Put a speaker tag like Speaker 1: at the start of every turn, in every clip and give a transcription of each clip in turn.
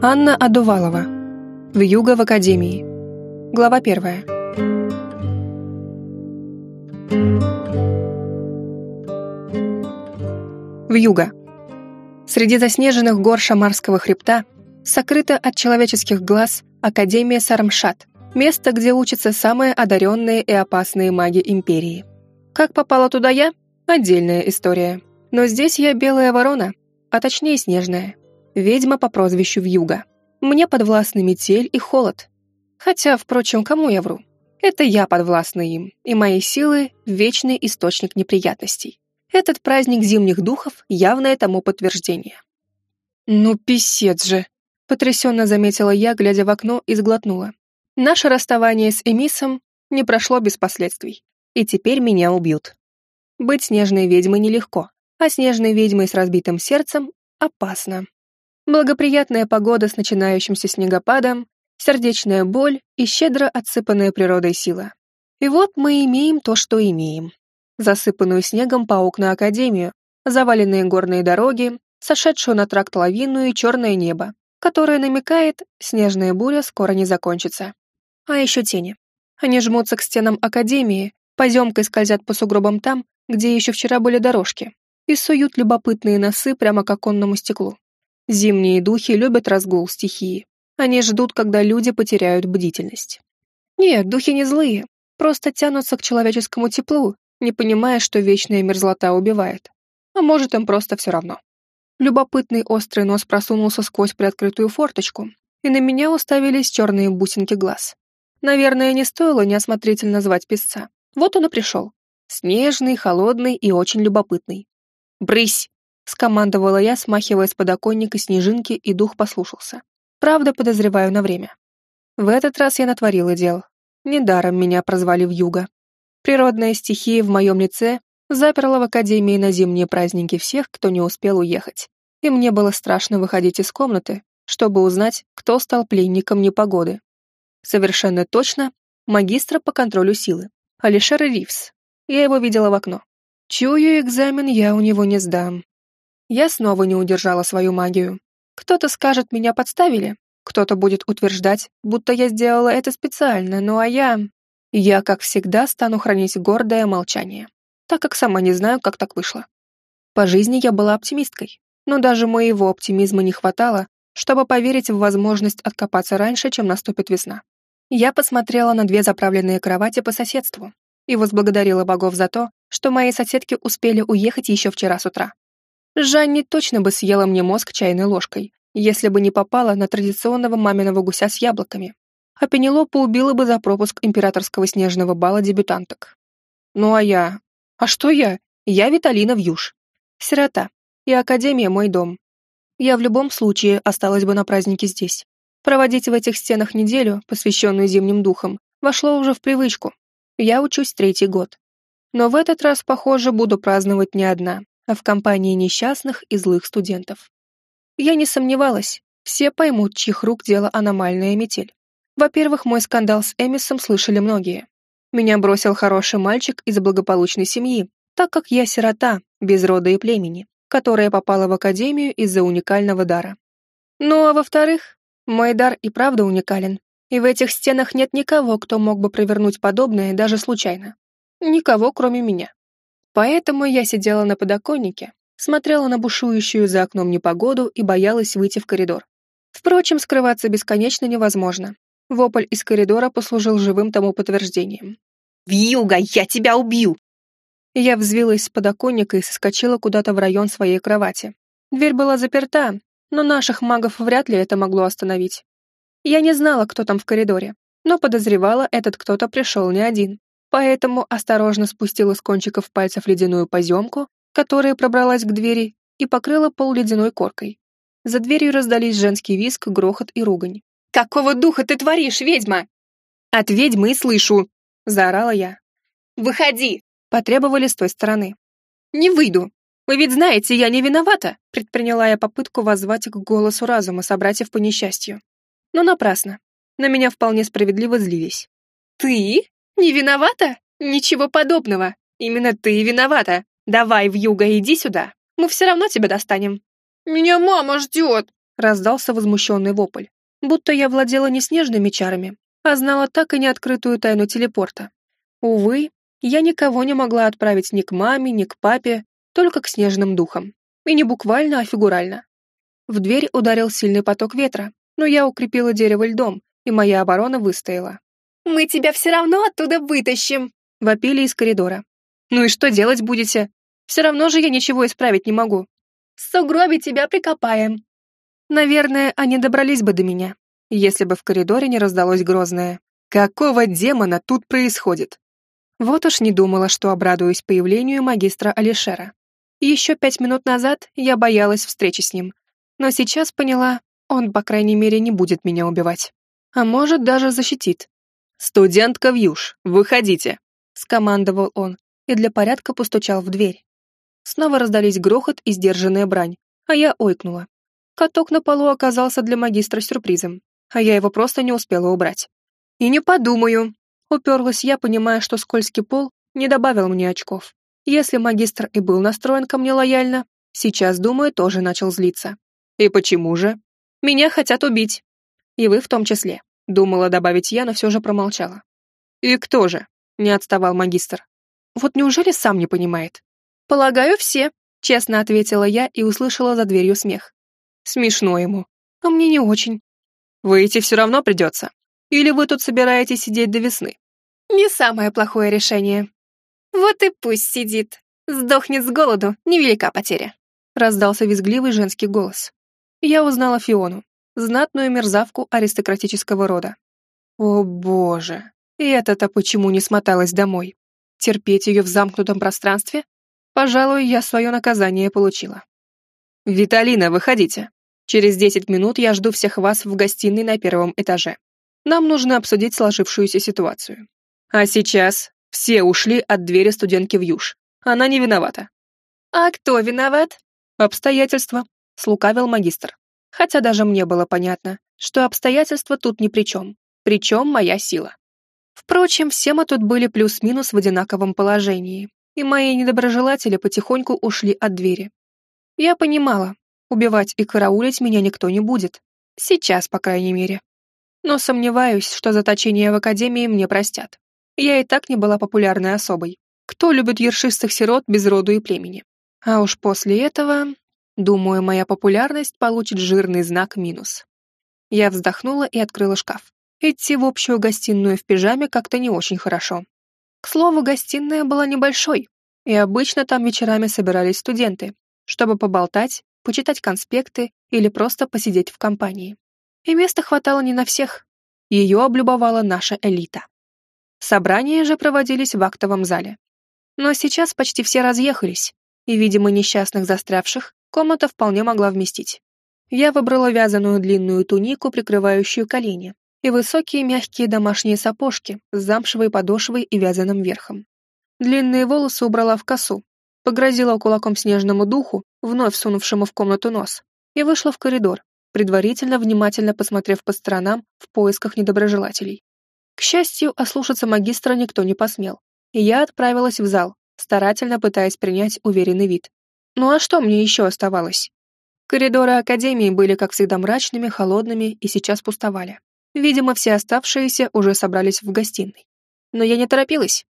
Speaker 1: Анна Адувалова. В Юго в Академии. Глава первая. В Юго. Среди заснеженных гор Шамарского хребта сокрыта от человеческих глаз Академия Сармшат, место, где учатся самые одаренные и опасные маги Империи. Как попала туда я? Отдельная история. Но здесь я белая ворона, а точнее снежная. Ведьма по прозвищу Вьюга. Мне подвластны метель и холод. Хотя, впрочем, кому я вру? Это я подвластна им, и мои силы — вечный источник неприятностей. Этот праздник зимних духов — явное тому подтверждение. «Ну, писец же!» — потрясенно заметила я, глядя в окно, и сглотнула. Наше расставание с Эмисом не прошло без последствий, и теперь меня убьют. Быть снежной ведьмой нелегко, а снежной ведьмой с разбитым сердцем опасно. Благоприятная погода с начинающимся снегопадом, сердечная боль и щедро отсыпанная природой сила. И вот мы имеем то, что имеем. Засыпанную снегом по окна Академию, заваленные горные дороги, сошедшую на тракт лавину и черное небо, которое намекает, снежная буря скоро не закончится. А еще тени. Они жмутся к стенам Академии, поземкой скользят по сугробам там, где еще вчера были дорожки, и суют любопытные носы прямо к оконному стеклу. Зимние духи любят разгул стихии. Они ждут, когда люди потеряют бдительность. Нет, духи не злые, просто тянутся к человеческому теплу, не понимая, что вечная мерзлота убивает. А может, им просто все равно. Любопытный острый нос просунулся сквозь приоткрытую форточку, и на меня уставились черные бусинки глаз. Наверное, не стоило неосмотрительно звать песца. Вот он и пришел. Снежный, холодный и очень любопытный. «Брысь!» скомандовала я, смахивая с подоконника снежинки, и дух послушался. Правда, подозреваю на время. В этот раз я натворила дел. Недаром меня прозвали в юго. Природная стихия в моем лице заперла в академии на зимние праздники всех, кто не успел уехать. И мне было страшно выходить из комнаты, чтобы узнать, кто стал пленником непогоды. Совершенно точно, магистра по контролю силы. Алишер Ривс. Я его видела в окно. Чую, экзамен я у него не сдам. Я снова не удержала свою магию. Кто-то скажет, меня подставили, кто-то будет утверждать, будто я сделала это специально, ну а я... Я, как всегда, стану хранить гордое молчание, так как сама не знаю, как так вышло. По жизни я была оптимисткой, но даже моего оптимизма не хватало, чтобы поверить в возможность откопаться раньше, чем наступит весна. Я посмотрела на две заправленные кровати по соседству и возблагодарила богов за то, что мои соседки успели уехать еще вчера с утра. Жанни точно бы съела мне мозг чайной ложкой, если бы не попала на традиционного маминого гуся с яблоками. А Пенелопа убила бы за пропуск императорского снежного бала дебютанток. Ну а я? А что я? Я Виталина Вьюш. Сирота. И Академия мой дом. Я в любом случае осталась бы на празднике здесь. Проводить в этих стенах неделю, посвященную зимним духам, вошло уже в привычку. Я учусь третий год. Но в этот раз, похоже, буду праздновать не одна, а в компании несчастных и злых студентов. Я не сомневалась, все поймут, чьих рук дело аномальная метель. Во-первых, мой скандал с Эмисом слышали многие. Меня бросил хороший мальчик из благополучной семьи, так как я сирота, без рода и племени, которая попала в академию из-за уникального дара. Ну а во-вторых, мой дар и правда уникален, и в этих стенах нет никого, кто мог бы провернуть подобное даже случайно. Никого, кроме меня. Поэтому я сидела на подоконнике, смотрела на бушующую за окном непогоду и боялась выйти в коридор. Впрочем, скрываться бесконечно невозможно. Вопль из коридора послужил живым тому подтверждением.
Speaker 2: «Вьюга, я тебя убью!»
Speaker 1: Я взвилась с подоконника и соскочила куда-то в район своей кровати. Дверь была заперта, но наших магов вряд ли это могло остановить. Я не знала, кто там в коридоре, но подозревала, этот кто-то пришел не один поэтому осторожно спустила с кончиков пальцев ледяную поземку, которая пробралась к двери и покрыла пол ледяной коркой. За дверью раздались женский виск, грохот и ругань.
Speaker 2: «Какого духа ты творишь, ведьма?»
Speaker 1: «От ведьмы слышу!» — заорала я.
Speaker 2: «Выходи!»
Speaker 1: — потребовали с той стороны.
Speaker 2: «Не выйду! Вы ведь знаете, я не виновата!»
Speaker 1: — предприняла я попытку воззвать к голосу разума собратьев по несчастью. Но напрасно. На меня вполне справедливо злились.
Speaker 2: «Ты?» «Не виновата? Ничего подобного. Именно ты виновата. Давай, в юга, иди сюда. Мы все равно тебя достанем.
Speaker 3: Меня мама ждет,
Speaker 1: раздался возмущенный вопль. Будто я владела не снежными чарами, а знала так и неоткрытую тайну телепорта. Увы, я никого не могла отправить ни к маме, ни к папе, только к снежным духам. И не буквально, а фигурально. В дверь ударил сильный поток ветра, но я укрепила дерево льдом, и моя оборона выстояла.
Speaker 2: «Мы тебя все равно оттуда вытащим!»
Speaker 1: — вопили из коридора. «Ну и что делать будете? Все равно же я ничего исправить не могу».
Speaker 2: «В сугробе тебя прикопаем».
Speaker 1: Наверное, они добрались бы до меня, если бы в коридоре не раздалось грозное. «Какого демона тут происходит?» Вот уж не думала, что обрадуюсь появлению магистра Алишера. Еще пять минут назад я боялась встречи с ним, но сейчас поняла, он, по крайней мере, не будет меня убивать. А может, даже защитит. «Студентка Вьюш, выходите!» — скомандовал он и для порядка постучал в дверь. Снова раздались грохот и сдержанная брань, а я ойкнула. Каток на полу оказался для магистра сюрпризом, а я его просто не успела убрать. «И не подумаю!» — уперлась я, понимая, что скользкий пол не добавил мне очков. Если магистр и был настроен ко мне лояльно, сейчас, думаю, тоже начал злиться. «И почему же?» «Меня хотят убить. И вы в том числе», — думала добавить я, но все же промолчала. «И кто же?» — не отставал магистр. Вот неужели сам не понимает? Полагаю, все, честно ответила я и услышала за дверью смех. Смешно ему. А мне не очень. Выйти все равно придется. Или вы тут собираетесь сидеть до весны? Не самое плохое решение.
Speaker 2: Вот и пусть сидит. Сдохнет с голоду, невелика потеря.
Speaker 1: Раздался визгливый женский голос. Я узнала Фиону, знатную мерзавку аристократического рода. О боже, и это-то почему не смоталась домой? Терпеть ее в замкнутом пространстве? Пожалуй, я свое наказание получила. «Виталина, выходите. Через десять минут я жду всех вас в гостиной на первом этаже. Нам нужно обсудить сложившуюся ситуацию. А сейчас все ушли от двери студентки в Юж. Она не виновата».
Speaker 2: «А кто виноват?»
Speaker 1: «Обстоятельства», — слукавил магистр. Хотя даже мне было понятно, что обстоятельства тут ни при чем. Причем моя сила. Впрочем, все мы тут были плюс-минус в одинаковом положении, и мои недоброжелатели потихоньку ушли от двери. Я понимала, убивать и караулить меня никто не будет. Сейчас, по крайней мере. Но сомневаюсь, что заточение в академии мне простят. Я и так не была популярной особой. Кто любит ершистых сирот без роду и племени? А уж после этого, думаю, моя популярность получит жирный знак минус. Я вздохнула и открыла шкаф. Идти в общую гостиную в пижаме как-то не очень хорошо. К слову, гостиная была небольшой, и обычно там вечерами собирались студенты, чтобы поболтать, почитать конспекты или просто посидеть в компании. И места хватало не на всех. Ее облюбовала наша элита. Собрания же проводились в актовом зале. Но сейчас почти все разъехались, и, видимо, несчастных застрявших комната вполне могла вместить. Я выбрала вязаную длинную тунику, прикрывающую колени, и высокие мягкие домашние сапожки с замшевой подошвой и вязаным верхом. Длинные волосы убрала в косу, погрозила кулаком снежному духу, вновь сунувшему в комнату нос, и вышла в коридор, предварительно внимательно посмотрев по сторонам в поисках недоброжелателей. К счастью, ослушаться магистра никто не посмел, и я отправилась в зал, старательно пытаясь принять уверенный вид. Ну а что мне еще оставалось? Коридоры Академии были, как всегда, мрачными, холодными и сейчас пустовали. Видимо, все оставшиеся уже собрались в гостиной. Но я не торопилась.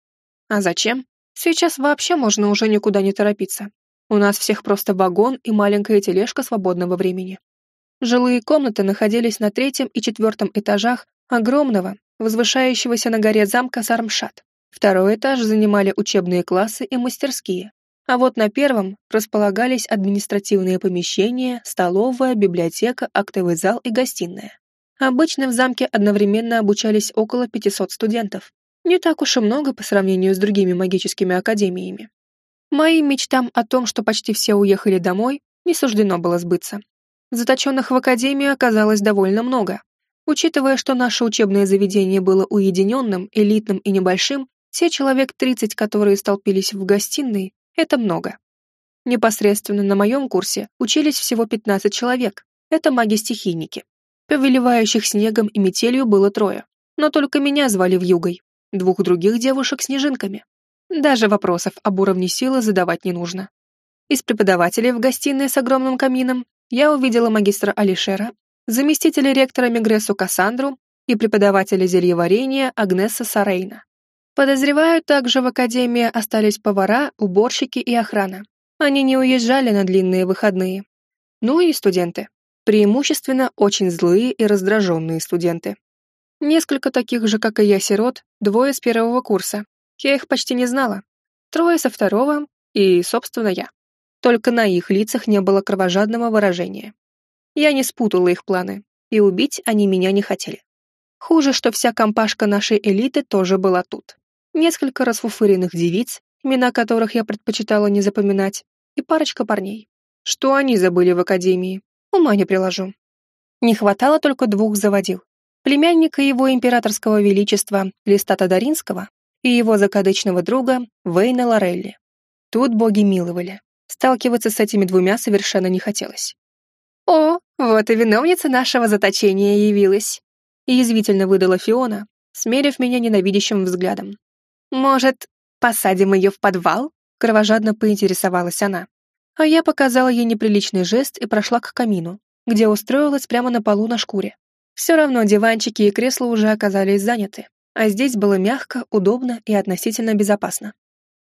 Speaker 1: А зачем? Сейчас вообще можно уже никуда не торопиться. У нас всех просто вагон и маленькая тележка свободного времени. Жилые комнаты находились на третьем и четвертом этажах огромного, возвышающегося на горе замка Сармшат. Второй этаж занимали учебные классы и мастерские, а вот на первом располагались административные помещения, столовая, библиотека, актовый зал и гостиная. Обычно в замке одновременно обучались около 500 студентов. Не так уж и много по сравнению с другими магическими академиями. Моим мечтам о том, что почти все уехали домой, не суждено было сбыться. Заточенных в академию оказалось довольно много. Учитывая, что наше учебное заведение было уединенным, элитным и небольшим, все человек 30, которые столпились в гостиной, это много. Непосредственно на моем курсе учились всего 15 человек. Это маги-стихийники. Повелевающих снегом и метелью было трое, но только меня звали Вьюгой, двух других девушек снежинками. Даже вопросов об уровне силы задавать не нужно. Из преподавателей в гостиной с огромным камином я увидела магистра Алишера, заместителя ректора Мегресу Кассандру и преподавателя зельеварения Агнеса Сарейна. Подозреваю, также в академии остались повара, уборщики и охрана. Они не уезжали на длинные выходные. Ну и студенты. Преимущественно очень злые и раздраженные студенты. Несколько таких же, как и я, сирот, двое с первого курса. Я их почти не знала. Трое со второго и, собственно, я. Только на их лицах не было кровожадного выражения. Я не спутала их планы, и убить они меня не хотели. Хуже, что вся компашка нашей элиты тоже была тут. Несколько расфуфыренных девиц, имена которых я предпочитала не запоминать, и парочка парней. Что они забыли в академии? Ума не приложу. Не хватало только двух заводил. Племянника его императорского величества Листата Даринского и его закадычного друга Вейна Лорелли. Тут боги миловали. Сталкиваться с этими двумя совершенно не хотелось.
Speaker 2: «О, вот и виновница нашего заточения явилась», язвительно выдала Фиона, смерив меня ненавидящим взглядом. «Может, посадим ее в подвал?» кровожадно поинтересовалась она. А я показала ей неприличный жест и прошла к камину, где устроилась прямо на полу на шкуре. Все равно диванчики и кресла уже оказались заняты, а здесь было мягко, удобно и относительно безопасно.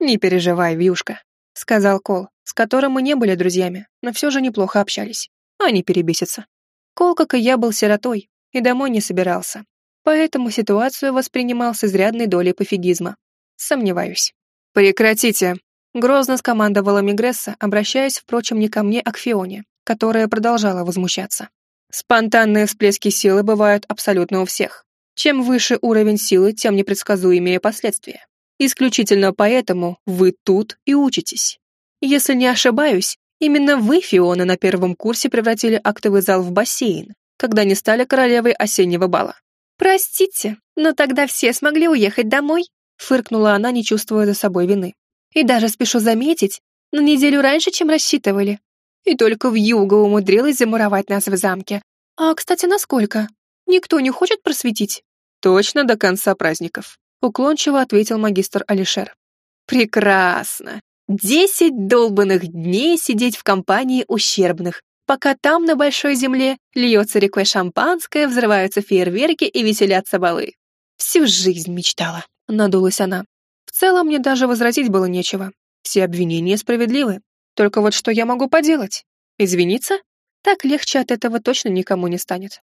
Speaker 2: «Не переживай, Вьюшка», — сказал Кол, с которым мы не были друзьями, но все же неплохо общались. Они перебесятся. Кол, как и я, был сиротой, и домой не собирался. Поэтому ситуацию воспринимал с изрядной долей пофигизма. Сомневаюсь. «Прекратите!» — грозно скомандовала Мигресса, обращаясь, впрочем, не ко мне, а к Фионе, которая продолжала возмущаться. Спонтанные всплески силы бывают абсолютно у всех. Чем выше уровень силы, тем непредсказуемее последствия. Исключительно поэтому вы тут и учитесь. Если не ошибаюсь, именно вы, Фиона, на первом курсе превратили актовый зал в бассейн, когда не стали королевой осеннего бала. «Простите, но тогда все смогли уехать домой», фыркнула она, не чувствуя за собой вины. «И даже спешу заметить, на неделю раньше, чем рассчитывали. И только в юго умудрилась замуровать нас в замке. А, кстати, насколько? Никто не хочет просветить?» «Точно до конца праздников», уклончиво ответил магистр Алишер. «Прекрасно. Десять долбанных дней сидеть в компании ущербных, пока там, на большой земле, льется рекой шампанское, взрываются фейерверки и веселятся балы. Всю жизнь мечтала, надулась она. В целом мне даже возразить было нечего. Все обвинения справедливы. Только вот что я могу поделать? Извиниться? Так легче от этого точно никому не станет.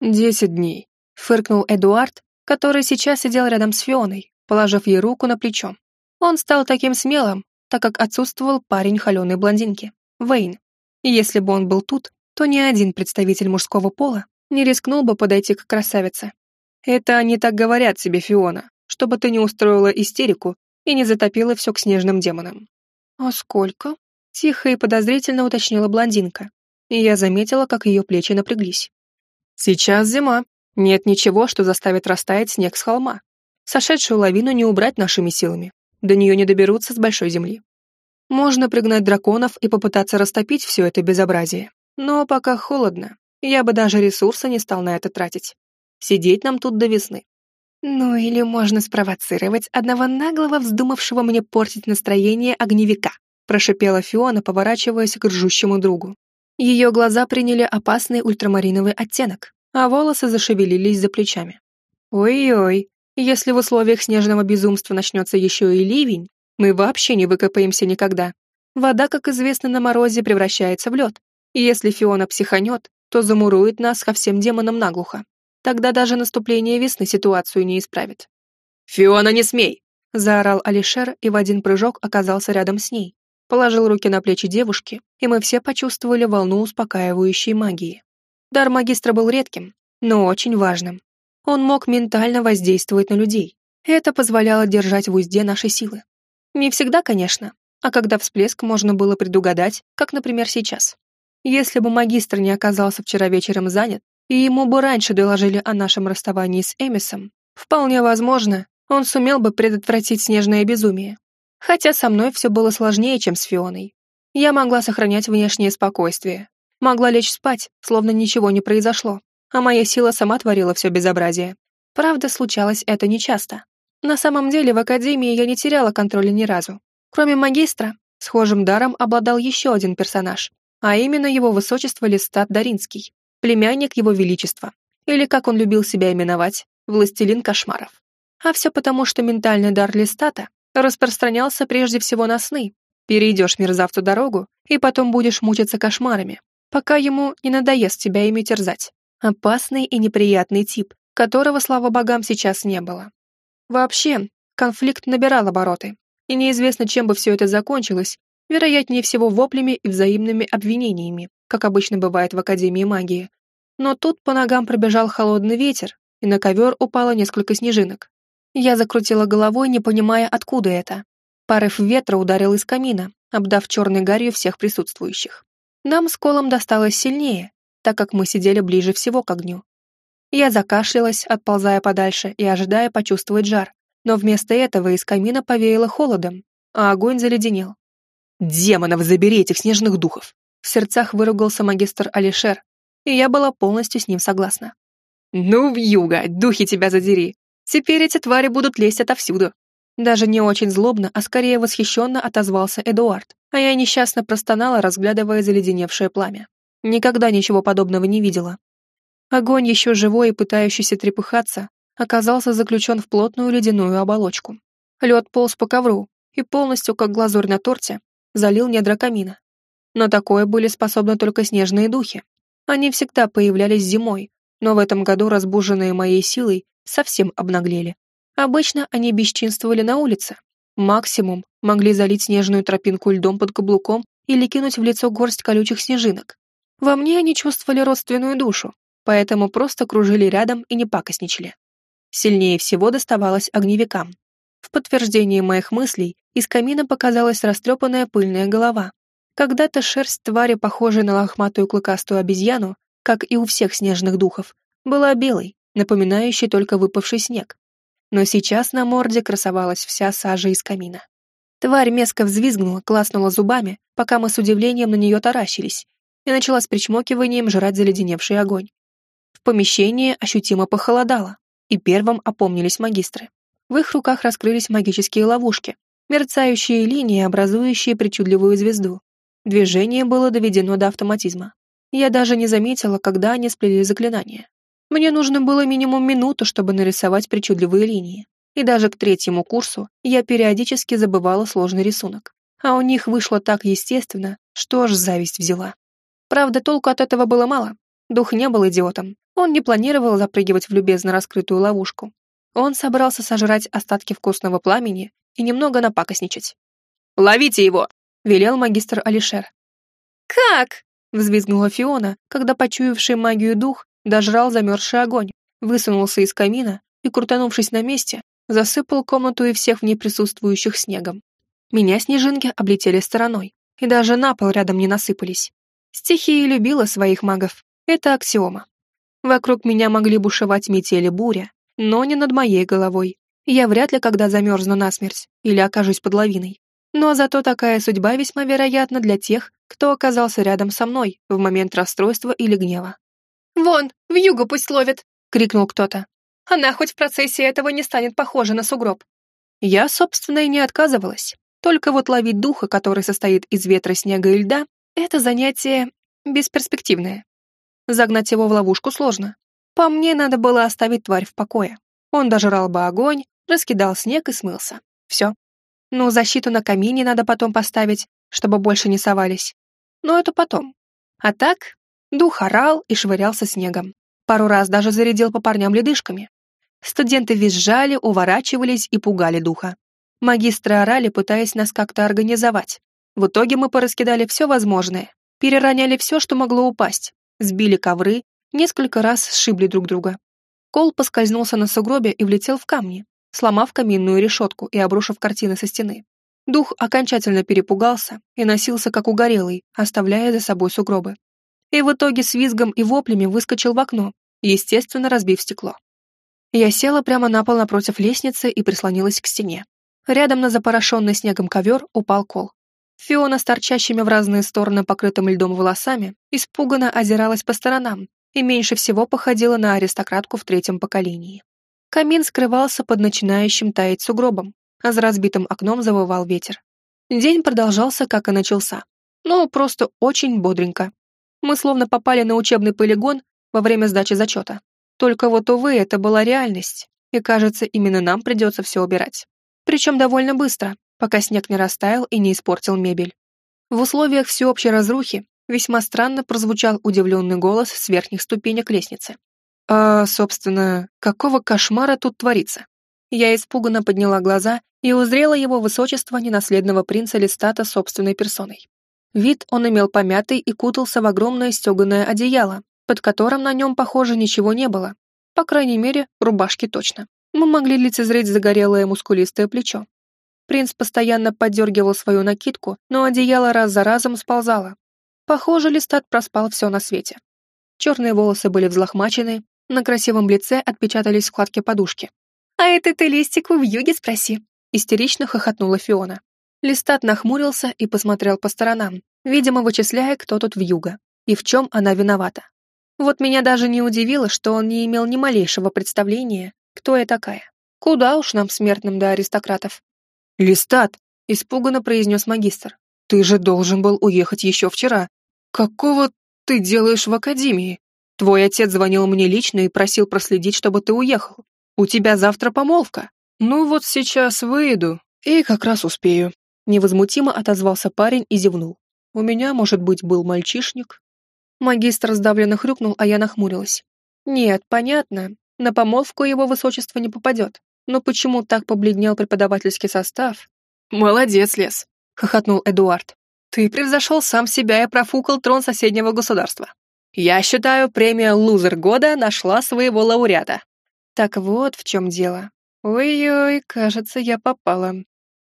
Speaker 2: «Десять дней», — фыркнул Эдуард, который сейчас сидел рядом с Фионой, положив ей руку на плечо. Он стал таким смелым, так как отсутствовал парень холеной блондинки, Вейн. И если бы он был тут, то ни один представитель мужского пола не рискнул бы подойти к красавице. Это они так говорят себе, Фиона, чтобы ты не устроила истерику и не затопила все к снежным демонам. «А сколько?» — тихо и подозрительно уточнила блондинка, и я заметила, как ее плечи напряглись. «Сейчас зима. Нет ничего, что заставит растаять снег с холма. Сошедшую лавину не убрать нашими силами. До нее не доберутся с большой земли. Можно пригнать драконов и попытаться растопить все это безобразие. Но пока холодно, я бы даже ресурса не стал на это тратить. Сидеть нам тут до весны. Ну или можно спровоцировать одного наглого, вздумавшего мне портить настроение огневика, прошипела Фиона, поворачиваясь к ржущему другу. Ее глаза приняли опасный ультрамариновый оттенок, а волосы зашевелились за плечами. Ой-ой, если в условиях снежного безумства начнется еще и ливень, мы вообще не выкопаемся никогда. Вода, как известно, на морозе превращается в лед. Если Фиона психанет, то замурует нас ко всем демонам наглухо. Тогда даже наступление весны ситуацию не исправит. «Фиона, не смей!» — заорал Алишер и в один прыжок оказался рядом с ней. Положил руки на плечи девушки, и мы все почувствовали волну успокаивающей магии. Дар магистра был редким, но очень важным. Он мог ментально воздействовать на людей. Это позволяло держать в узде наши силы. Не всегда, конечно, а когда всплеск можно было предугадать, как, например, сейчас. Если бы магистр не оказался вчера вечером занят, и ему бы раньше доложили о нашем расставании с Эмисом, вполне возможно, он сумел бы предотвратить снежное безумие. Хотя со мной все было сложнее, чем с Фионой. Я могла сохранять внешнее спокойствие, могла лечь спать, словно ничего не произошло, а моя сила сама творила все безобразие. Правда, случалось это нечасто.
Speaker 1: На самом деле в Академии я не теряла контроля ни разу. Кроме магистра, схожим даром обладал еще один персонаж, а именно его высочество Листат Даринский, племянник его величества, или, как он любил себя именовать, властелин кошмаров. А все потому, что ментальный дар Листата распространялся прежде всего на сны. Перейдешь мерзавцу дорогу, и потом будешь мучиться кошмарами, пока ему не надоест тебя ими терзать. Опасный и неприятный тип, которого, слава богам, сейчас не было. Вообще, конфликт набирал обороты, и неизвестно, чем бы все это закончилось, вероятнее всего воплями и взаимными обвинениями, как обычно бывает в Академии магии. Но тут по ногам пробежал холодный ветер, и на ковер упало несколько снежинок. Я закрутила головой, не понимая, откуда это. Порыв ветра ударил из камина, обдав черной гарью всех присутствующих. Нам с Колом досталось сильнее, так как мы сидели ближе всего к огню. Я закашлялась, отползая подальше и ожидая почувствовать жар, но вместо этого из камина повеяло холодом, а огонь заледенел.
Speaker 2: «Демонов, забери этих снежных духов!»
Speaker 1: В сердцах выругался магистр Алишер, и я была полностью с ним согласна.
Speaker 2: «Ну, вьюга, духи тебя задери! Теперь эти твари будут лезть отовсюду!»
Speaker 1: Даже не очень злобно, а скорее восхищенно отозвался Эдуард, а я несчастно простонала, разглядывая заледеневшее пламя. Никогда ничего подобного не видела. Огонь, еще живой и пытающийся трепыхаться, оказался заключен в плотную ледяную оболочку. Лед полз по ковру и полностью, как глазурь на торте, залил недра камина. Но такое были способны только снежные духи. Они всегда появлялись зимой, но в этом году, разбуженные моей силой, совсем обнаглели. Обычно они бесчинствовали на улице. Максимум могли залить снежную тропинку льдом под каблуком или кинуть в лицо горсть колючих снежинок. Во мне они чувствовали родственную душу, поэтому просто кружили рядом и не пакостничали. Сильнее всего доставалось огневикам. В подтверждение моих мыслей из камина показалась растрепанная пыльная голова. Когда-то шерсть твари, похожей на лохматую клыкастую обезьяну, как и у всех снежных духов, была белой, напоминающей только выпавший снег. Но сейчас на морде красовалась вся сажа из камина. Тварь меско взвизгнула, класнула зубами, пока мы с удивлением на нее таращились, и начала с причмокиванием жрать заледеневший огонь. В помещении ощутимо похолодало, и первым опомнились магистры. В их руках раскрылись магические ловушки, мерцающие линии, образующие причудливую звезду. Движение было доведено до автоматизма. Я даже не заметила, когда они сплели заклинание. Мне нужно было минимум минуту, чтобы нарисовать причудливые линии. И даже к третьему курсу я периодически забывала сложный рисунок. А у них вышло так естественно, что аж зависть взяла. Правда, толку от этого было мало. Дух не был идиотом. Он не планировал запрыгивать в любезно раскрытую ловушку. Он собрался сожрать остатки вкусного пламени и немного напакостничать.
Speaker 2: «Ловите его!»
Speaker 1: — велел магистр Алишер.
Speaker 3: «Как?»
Speaker 1: — взвизгнула Фиона, когда почуявший магию дух дожрал замерзший огонь, высунулся из камина и, крутанувшись на месте, засыпал комнату и всех в ней присутствующих снегом. Меня снежинки облетели стороной, и даже на пол рядом не насыпались. Стихия любила своих магов, это аксиома. Вокруг меня могли бушевать метели буря, но не над моей головой. Я вряд ли когда замерзну насмерть или окажусь под лавиной. Но зато такая судьба весьма вероятна для тех, кто оказался рядом со мной в момент расстройства или гнева.
Speaker 3: «Вон, в юго пусть ловит!»
Speaker 1: — крикнул кто-то.
Speaker 3: «Она хоть в процессе этого не станет похожа на сугроб».
Speaker 1: Я, собственно, и не отказывалась. Только вот ловить духа, который состоит из ветра, снега и льда, это занятие бесперспективное. Загнать его в ловушку сложно. По мне надо было оставить тварь в покое. Он дожрал бы огонь, раскидал снег и смылся. Все. Ну, защиту на камине надо потом поставить, чтобы больше не совались. Но это потом. А так, дух орал и швырялся снегом. Пару раз даже зарядил по парням ледышками. Студенты визжали, уворачивались и пугали духа. Магистры орали, пытаясь нас как-то организовать. В итоге мы пораскидали все возможное, перероняли все, что могло упасть, сбили ковры, несколько раз сшибли друг друга. Кол поскользнулся на сугробе и влетел в камни, сломав каминную решетку и обрушив картины со стены. Дух окончательно перепугался и носился как угорелый, оставляя за собой сугробы. И в итоге с визгом и воплями выскочил в окно, естественно, разбив стекло. Я села прямо на пол напротив лестницы и прислонилась к стене. Рядом на запорошенный снегом ковер упал кол. Фиона с торчащими в разные стороны покрытым льдом волосами испуганно озиралась по сторонам и меньше всего походила на аристократку в третьем поколении. Камин скрывался под начинающим таять сугробом, а за разбитым окном завывал ветер. День продолжался, как и начался. Ну, просто очень бодренько. Мы словно попали на учебный полигон во время сдачи зачета. Только вот, увы, это была реальность, и, кажется, именно нам придется все убирать. Причем довольно быстро, пока снег не растаял и не испортил мебель. В условиях всеобщей разрухи весьма странно прозвучал удивленный голос с верхних ступенек лестницы. «А, собственно, какого кошмара тут творится?» Я испуганно подняла глаза и узрела его высочество ненаследного принца Листата собственной персоной. Вид он имел помятый и кутался в огромное стеганое одеяло, под которым на нем, похоже, ничего не было. По крайней мере, рубашки точно. Мы могли лицезреть загорелое мускулистое плечо. Принц постоянно поддергивал свою накидку, но одеяло раз за разом сползало. Похоже, Листат проспал все на свете. Черные волосы были взлохмачены, на красивом лице отпечатались складки подушки.
Speaker 2: «А это ты листику в юге спроси», —
Speaker 1: истерично хохотнула Фиона. Листат нахмурился и посмотрел по сторонам, видимо, вычисляя, кто тут в юго и в чем она виновата. Вот меня даже не удивило, что он не имел ни малейшего представления, кто я такая. Куда уж нам, смертным, до аристократов. «Листат!» — испуганно произнес магистр. «Ты же должен был уехать еще вчера. Какого ты делаешь в академии? Твой отец звонил мне лично и просил проследить, чтобы ты уехал. У тебя завтра помолвка. Ну вот сейчас выйду и как раз успею». Невозмутимо отозвался парень и зевнул. «У меня, может быть, был мальчишник, Магистр сдавленно хрюкнул, а я нахмурилась. Нет, понятно, на помолвку его высочество не попадет. Но почему так побледнел преподавательский состав? Молодец, Лес, хохотнул Эдуард. Ты превзошел сам себя и профукал трон соседнего государства. Я считаю, премия «Лузер года» нашла своего лауреата. Так вот в чем дело. Ой-ой, кажется, я попала.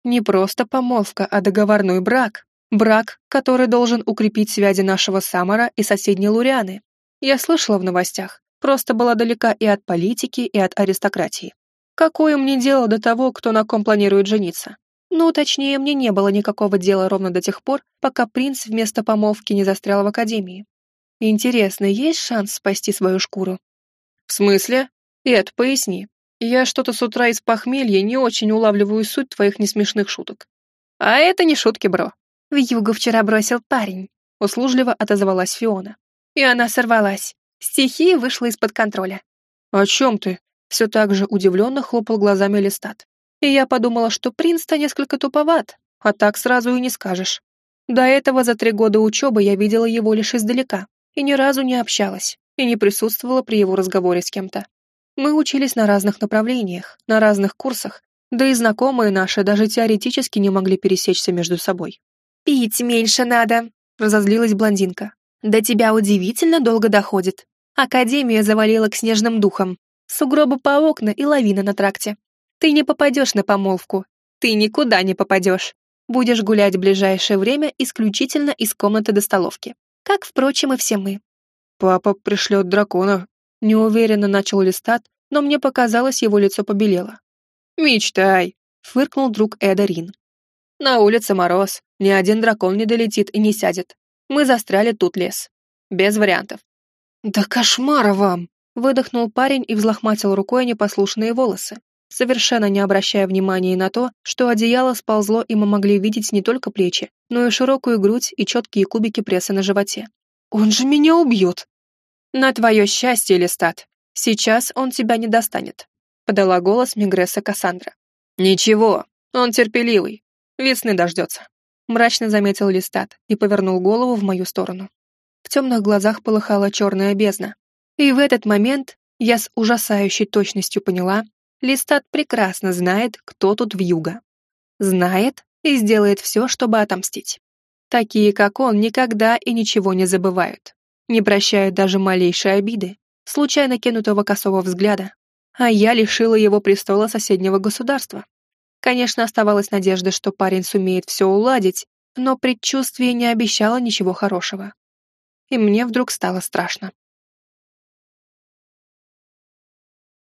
Speaker 1: Не просто помолвка, а договорной брак. Брак, который должен укрепить связи нашего Самара и соседней Лурианы. Я слышала в новостях, просто была далека и от политики, и от аристократии. Какое мне дело до того, кто на ком планирует жениться? Ну, точнее, мне не было никакого дела ровно до тех пор, пока принц вместо помолвки не застрял в академии. Интересно, есть шанс спасти свою шкуру? В смысле? Эд, поясни. Я что-то с утра из похмелья не очень улавливаю суть твоих несмешных шуток. А это не шутки, бро.
Speaker 2: В югу вчера бросил парень», — услужливо отозвалась Фиона. И она сорвалась. Стихия вышла из-под контроля.
Speaker 1: «О чем ты?» Все так же удивленно хлопал глазами Листат. И я подумала, что принц-то несколько туповат, а так сразу и не скажешь. До этого за три года учебы я видела его лишь издалека и ни разу не общалась, и не присутствовала при его разговоре с кем-то. Мы учились на разных направлениях, на разных курсах, да и знакомые наши даже теоретически не могли пересечься между собой.
Speaker 2: «Пить меньше надо», — разозлилась блондинка. «До тебя удивительно долго доходит. Академия завалила к снежным духам. Сугробы по окна и лавина на тракте. Ты не попадешь на помолвку. Ты никуда не попадешь. Будешь гулять в ближайшее время исключительно из комнаты до столовки. Как, впрочем, и все мы».
Speaker 1: «Папа пришлет дракона», — неуверенно начал листат, но мне показалось, его лицо побелело. «Мечтай», — фыркнул друг Эда Рин. На улице мороз, ни один дракон не долетит и не сядет. Мы застряли тут лес. Без вариантов. «Да кошмара вам!» — выдохнул парень и взлохматил рукой непослушные волосы, совершенно не обращая внимания на то, что одеяло сползло, и мы могли видеть не только плечи, но и широкую грудь и четкие кубики пресса на животе. «Он же меня убьет!» «На твое счастье, Листат, сейчас он тебя не достанет», — подала голос Мигресса Кассандра. «Ничего, он терпеливый, Весны дождется», — мрачно заметил Листат и повернул голову в мою сторону. В темных глазах полыхала черная бездна. И в этот момент я с ужасающей точностью поняла, Листат прекрасно знает, кто тут в юго. Знает и сделает все, чтобы отомстить. Такие, как он, никогда и ничего не забывают. Не прощают даже малейшей обиды, случайно кинутого косого взгляда. А я лишила его престола соседнего государства. Конечно, оставалась надежда, что парень сумеет все уладить, но предчувствие не обещало ничего хорошего. И мне вдруг стало страшно.